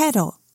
kettle.